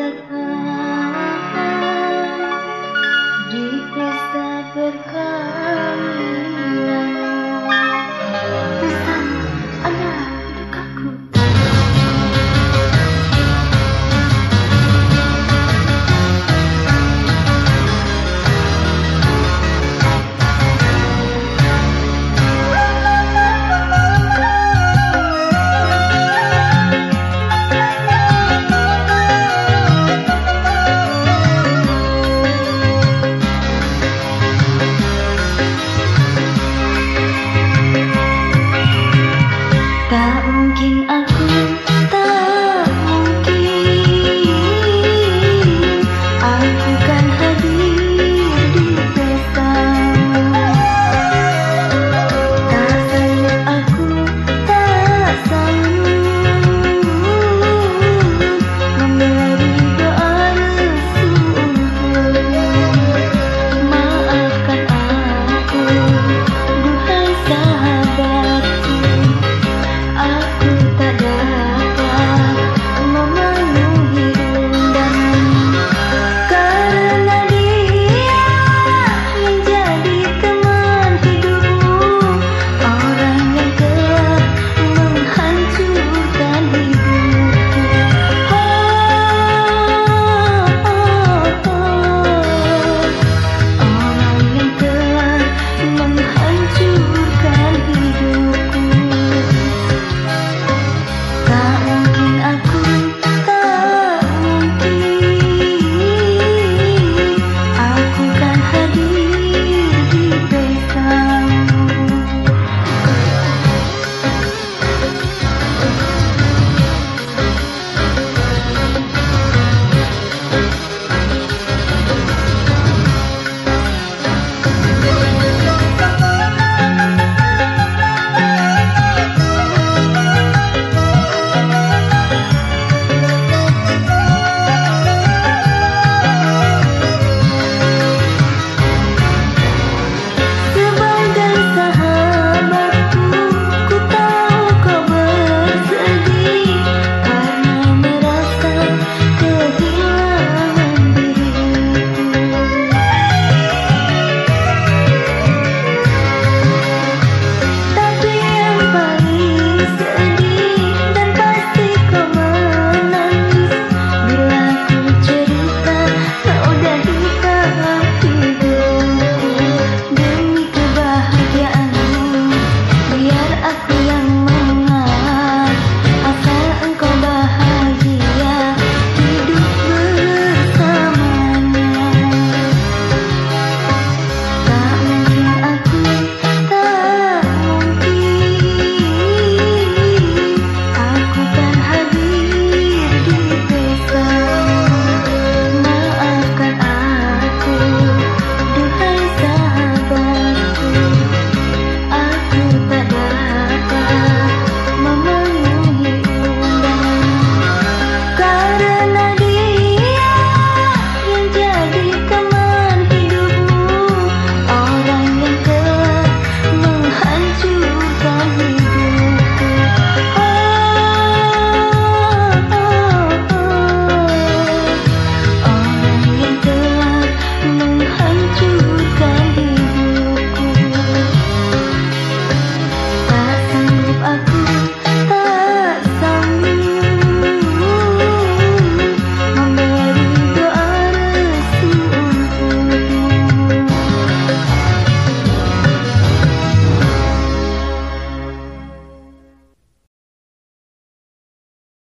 the.